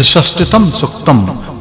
त्रिषष्टितम सुक्तम।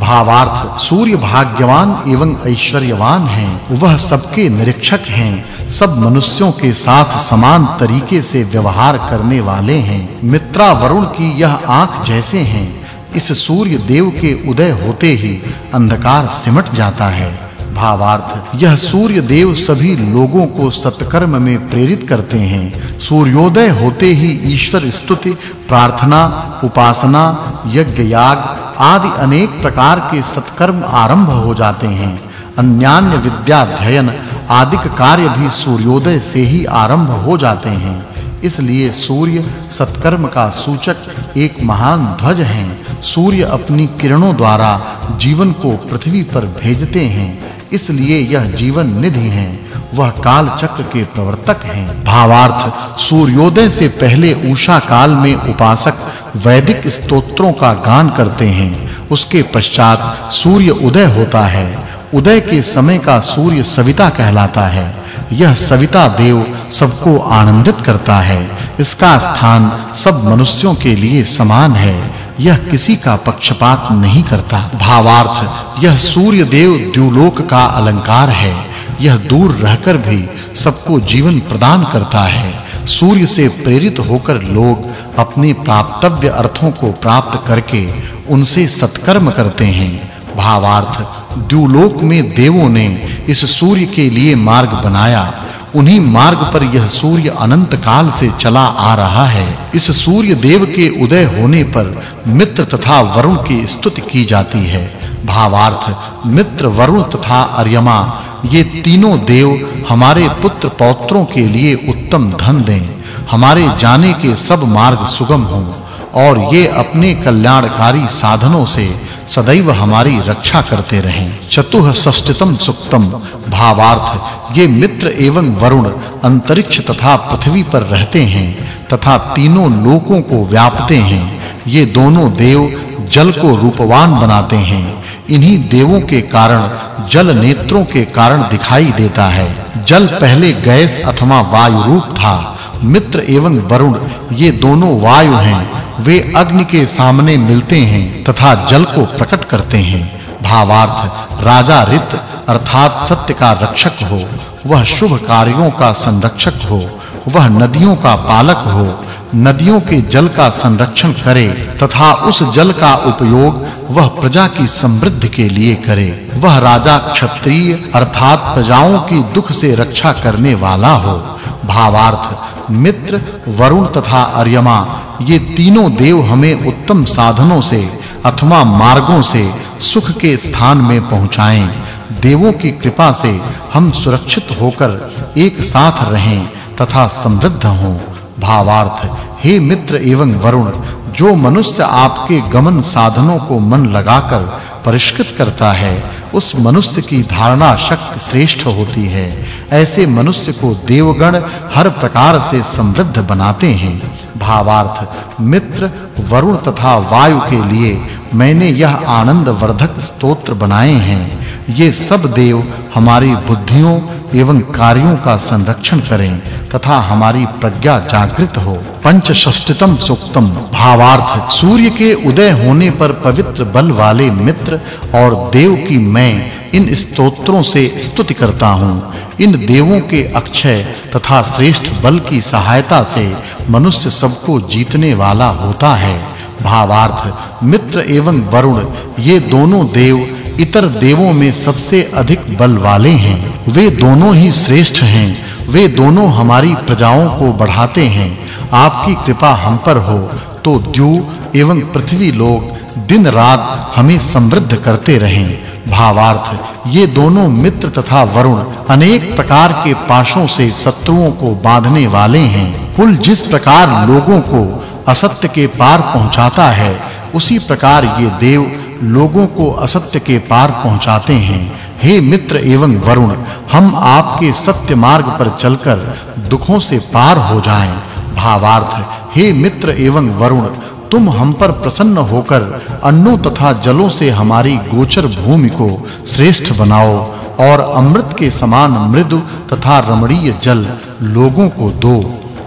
भावार्थ, सूर्य भाग्यवान एवं ऐश्वर्यवान हैं। वह सबके निरीक्षक हैं। सब मनुष्यों के साथ समान तरीके से व्यवहार करने वाले हैं। मित्रा वरुण की यह आँख जैसे हैं। इस सूर्य देव के उदय होते ही अंधकार सिमट जाता है। भावार्थ, यह सूर्य देव सभी लोगों को सत्कर्म में प्रेरित करते हैं। सूर्योदय होते ही ईश्वर स्तुति, प्रार्थना, उपासना यज्ञ याग आदि अनेक प्रकार के सत्कर्म आरंभ हो जाते हैं। अन्यान्य विद्या अध्ययन आदि कार्य भी सूर्योदय से ही आरंभ हो जाते हैं। इसलिए सूर्य सत्कर्म का सूचक एक महान ध्वज है। सूर्य अपनी किरणों द्वारा जीवन को पृथ्वी पर भेजते हैं। इसलिए यह जीवन निधि है। वह काल चक्र के प्रवर्तक हैं। भावार्थ, सूर्योदय से पहले उषा काल में उपासक वैदिक स्तोत्रों का गान करते हैं। उसके पश्चात सूर्य उदय होता है। उदय के समय का सूर्य सविता कहलाता है। यह सविता देव सबको आनंदित करता है। इसका स्थान सब मनुष्यों के लिए समान है। यह किसी का पक्षपात नहीं करता। भावार्थ, यह सूर्य देव द्युलोक का अलंकार है। यह दूर रहकर भी सबको जीवन प्रदान करता है। सूर्य से प्रेरित होकर लोग अपने प्राप्तव्य अर्थों को प्राप्त करके उनसे सत्कर्म करते हैं। भावार्थ, द्युलोक में देवों ने इस सूर्य के लिए मार्ग बनाया। उन्हीं मार्ग पर यह सूर्य अनंत काल से चला आ रहा है। इस सूर्य देव के उदय होने पर मित्र तथा वरुण की स्तुति की जाती है। भावार्थ, मित्र वरुण तथा अर्यमा, ये तीनों देव हमारे पुत्र पौत्रों के लिए उत्तम धन दें। हमारे जाने के सब मार्ग सुगम हों और ये अपने कल्याणकारी साधनों से सदैव हमारी रक्षा करते रहें। चतुः षष्ठतम सुक्तम। भावार्थ, ये मित्र एवं वरुण अंतरिक्ष तथा पृथ्वी पर रहते हैं तथा तीनों लोकों को व्यापते हैं। ये दोनों देव जल को रूपवान बनाते हैं। इन्हीं देवों के कारण, जल नेत्रों के कारण दिखाई देता है। जल पहले गैस अथवा वायु रूप था। मित्र एवं वरुण, ये दोनों वायु हैं। वे अग्नि के सामने मिलते हैं तथा जल को प्रकट करते हैं। भावार्थ, राजा रित अर्थात सत्य का रक्षक हो। वह शुभ कार्यों का संरक्षक हो। वह नदियों का पालक हो। नदियों के जल का संरक्षण करे तथा उस जल का उपयोग वह प्रजा की समृद्धि के लिए करे। वह राजा क्षत्रिय, अर्थात प्रजाओं की दुख से रक्षा करने वाला हो। भावार्थ, मित्र, वरुण तथा अर्यमा, ये तीनों देव हमें उत्तम साधनों से, अथवा मार्गों से सुख के स्थान में पहुंचाएँ। देवों की कृपा से हम सुरक्षित होकर एक साथ रहें तथा समृद्ध हों। भावार्थ, हे मित्र एवं वरुण, जो मनुष्य आपके गमन साधनों को मन लगाकर परिष्कृत करता है उस मनुष्य की धारणा शक्ति श्रेष्ठ होती है। ऐसे मनुष्य को देवगण हर प्रकार से समृद्ध बनाते हैं। भावार्थ, मित्र, वरुण तथा वायु के लिए मैंने यह आनंद वर्धक स्तोत्र बनाए हैं। ये सब देव हमारी बुद्धियों एवं कार्यों का संरक्षण करें तथा हमारी प्रज्ञा जागृत हो। पंचषष्टितम सुक्तम भावार्थ, सूर्य के उदय होने पर पवित्र बल वाले मित्र और देव की मैं इन स्तोत्रों से स्तुति करता हूँ। इन देवों के अक्षय तथा श्रेष्ठ बल की सहायता से मनुष्य सबको जीतने वाला होता है। भावार्थ, मित्र एवं वरुण, ये दोनों देव इतर देवों में सबसे अधिक बल वाले हैं। वे दोनों ही श्रेष्ठ हैं। वे दोनों हमारी प्रजाओं को बढ़ाते हैं। आपकी कृपा हम पर हो। तो द्यू एवं पृथ्वी लोग दिन रात हमें समृद्ध करते रहें। भावार्थ, ये दोनों मित्र तथा वरुण अनेक प्रकार के पाशों से शत्रुओं को बांधने वाले हैं। कुल जिस प्रकार लोगों को असत्य के पार पहुंचाता है, उसी प्रकार ये देव लोगों को असत्य के पार पहुंचाते हैं। हे मित्र एवं वरुण, हम आपके सत्य मार्ग पर चलकर दुखों से पार हो जाएँ। भावार्थ, हे मित्र एवं वरुण, तुम हम पर प्रसन्न होकर अन्नों तथा जलों से हमारी गोचर भूमि को श्रेष्ठ बनाओ और अमृत के समान मृदु तथा रमणीय जल लोगों को दो।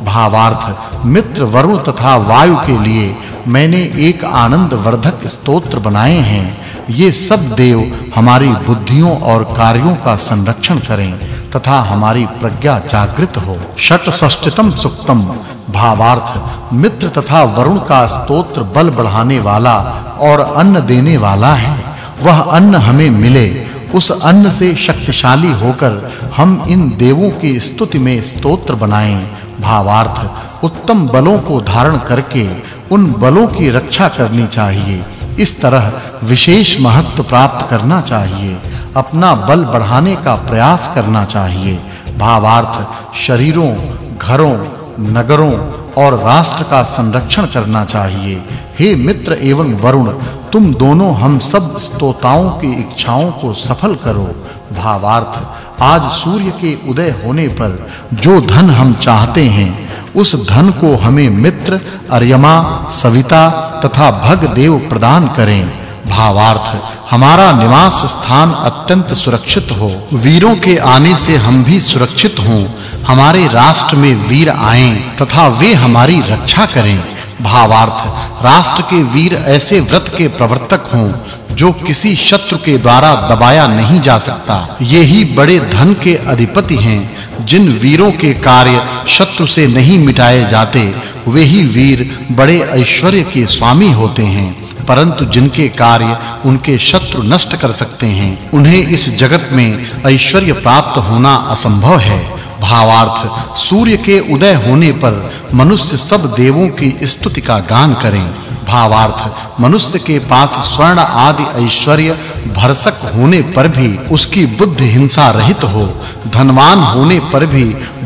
भावार्थ, मित्र वरुण तथा वायु के लिए मैंने एक आनंद वर्धक स्तोत्र बनाए हैं। ये सब देव हमारी बुद्धियों और कार्यों का संरक्षण करें तथा हमारी प्रज्ञा जागृत हो। षट षष्ठतम सुक्तम भावार्थ, मित्र तथा वरुण का स्तोत्र बल बढ़ाने वाला और अन्न देने वाला है। वह अन्न हमें मिले, उस अन्न से शक्तिशाली होकर हम इन देवों की स्तुति में स्तोत्र बनाएँ। भावार्थ, उत्तम बलों को धारण करके उन बलों की रक्षा करनी चाहिए। इस तरह विशेष महत्व प्राप्त करना चाहिए। अपना बल बढ़ाने का प्रयास करना चाहिए। भावार्थ, शरीरों, घरों, नगरों और राष्ट्र का संरक्षण करना चाहिए। हे मित्र एवं वरुण, तुम दोनों हम सब स्तोताओं की इच्छाओं को सफल करो। भावार्थ आज सूर्य के उदय होने पर जो धन हम चाहते हैं, उस धन को हमें मित्र, अर्यमा, सविता तथा भग देव प्रदान करें। भावार्थ, हमारा निवास स्थान अत्यंत सुरक्षित हो। वीरों के आने से हम भी सुरक्षित हों। हमारे राष्ट्र में वीर आएँ तथा वे हमारी रक्षा करें। भावार्थ। राष्ट्र के वीर ऐसे व्रत के प्रवर्तक हों, जो किसी शत्रु के द्वारा दबाया नहीं जा सकता। ये ही बड़े धन के अधिपति हैं, जिन वीरों के कार्य शत्रु से नहीं मिटाए जाते, वे ही वीर बड़े ऐश्वर्य के स्वामी होते हैं। परंतु जिनके कार्य उनके शत्रु नष्ट कर सकते हैं, उन्हें इस जगत में ऐश्वर्य प्राप्त होना असंभव है। भावार्थ सूर्य के उदय होने पर मनुष्य सब देवों की स्तुति का गान करें। भावार्थ मनुष्य के पास स्वर्ण आदि ऐश्वर्य भरसक होने पर भी उसकी बुद्धि हिंसा रहित हो, धनवान होने पर भी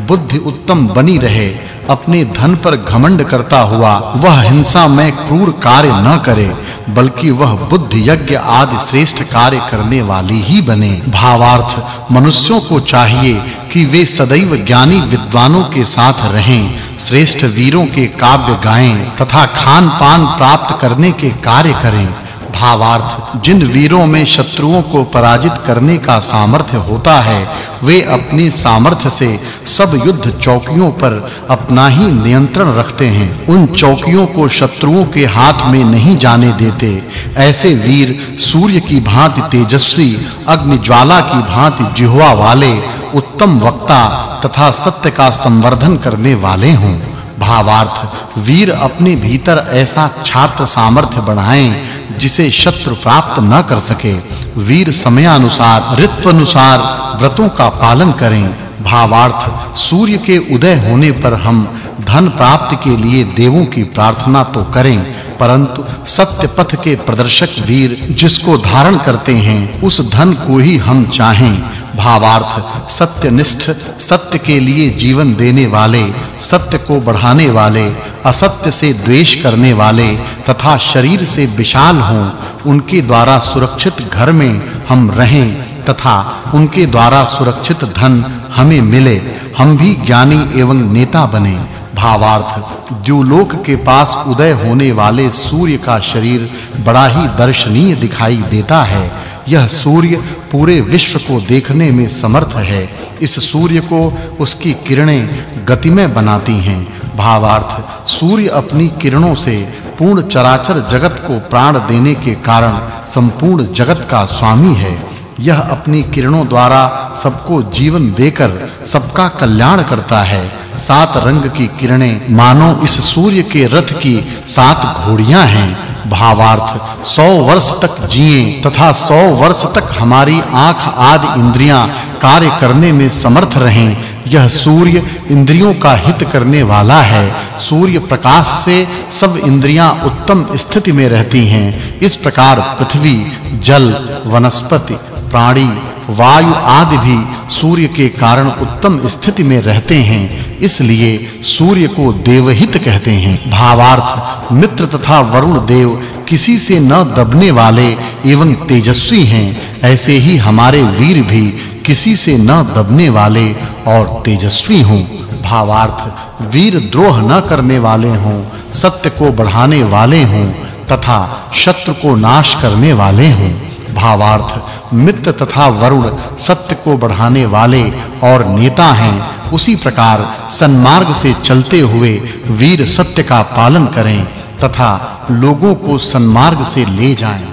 बुद्धि उत्तम बनी रहे, अपने धन पर घमंड करता हुआ वह हिंसा में क्रूर कार्य न करे, बल्कि वह बुद्धि यज्ञ आदि श्रेष्ठ कार्य करने वाली ही बने। भावार्थ, मनुष्यों को चाहिए कि वे सदैव ज्ञानी विद्वानों के साथ रहें श्रेष्ठ वीरों के काव्य गाएँ तथा खान पान प्राप्त करने के कार्य करें। भावार्थ, जिन वीरों में शत्रुओं को पराजित करने का सामर्थ्य होता है, वे अपने सामर्थ्य से सब युद्ध चौकियों पर अपना ही नियंत्रण रखते हैं। उन चौकियों को शत्रुओं के हाथ में नहीं जाने देते। ऐसे वीर सूर्य की भांति तेजस्वी अग्नि ज्वाला की भांति जिह्वा वाले उत्तम वक्ता तथा सत्य का संवर्धन करने वाले हों। भावार्थ, वीर अपने भीतर ऐसा छात्र सामर्थ्य बढ़ाएँ जिसे शत्रु प्राप्त न कर सके। वीर समयानुसार, ऋत्वानुसार व्रतों का पालन करें। भावार्थ, सूर्य के उदय होने पर हम धन प्राप्ति के लिए देवों की प्रार्थना तो करें परंतु सत्य पथ के प्रदर्शक वीर जिसको धारण करते हैं, उस धन को ही हम चाहें। भावार्थ, सत्यनिष्ठ, सत्य के लिए जीवन देने वाले, सत्य को बढ़ाने वाले, असत्य से द्वेष करने वाले, तथा शरीर से विशाल हों, उनके द्वारा सुरक्षित घर में हम रहें, तथा उनके द्वारा सुरक्षित धन हमें मिले। हम भी ज्ञानी एवं नेता बने। भावार्थ। द्युलोक के पास उदय होने वाले सूर्य का शरीर बड़ा ही दर्शनीय दिखाई देता है। यह सूर्य पूरे विश्व को देखने में समर्थ है। इस सूर्य को उसकी किरणें गतिमय बनाती हैं। भावार्थ, सूर्य अपनी किरणों से पूर्ण चराचर जगत को प्राण देने के कारण संपूर्ण जगत का स्वामी है। यह अपनी किरणों द्वारा सबको जीवन देकर सबका कल्याण करता है। सात रंग की किरणें मानो इस सूर्य के रथ की सात घोड़ियाँ हैं। भावार्थ 100 वर्ष तक जिए तथा 100 वर्ष तक हमारी आँख आदि इंद्रियाँ कार्य करने में समर्थ रहें। यह सूर्य इंद्रियों का हित करने वाला है। सूर्य प्रकाश से सब इंद्रियाँ उत्तम स्थिति में रहती हैं। इस प्रकार पृथ्वी, जल, वनस्पति प्राणी, वायु आदि भी सूर्य के कारण उत्तम स्थिति में रहते हैं, इसलिए सूर्य को देवहित कहते हैं। भावार्थ, मित्र तथा वरुण देव किसी से न दबने वाले एवं तेजस्वी हैं, ऐसे ही हमारे वीर भी किसी से न दबने वाले और तेजस्वी हों। भावार्थ, वीर द्रोह न करने वाले हों, सत्य को बढ़ाने वाले हों तथा शत्रु को नाश करने वाले हों। भावार्थ, मित्र तथा वरुण सत्य को बढ़ाने वाले और नेता हैं, उसी प्रकार सन्मार्ग से चलते हुए वीर सत्य का पालन करें तथा लोगों को सन्मार्ग से ले जाएँ।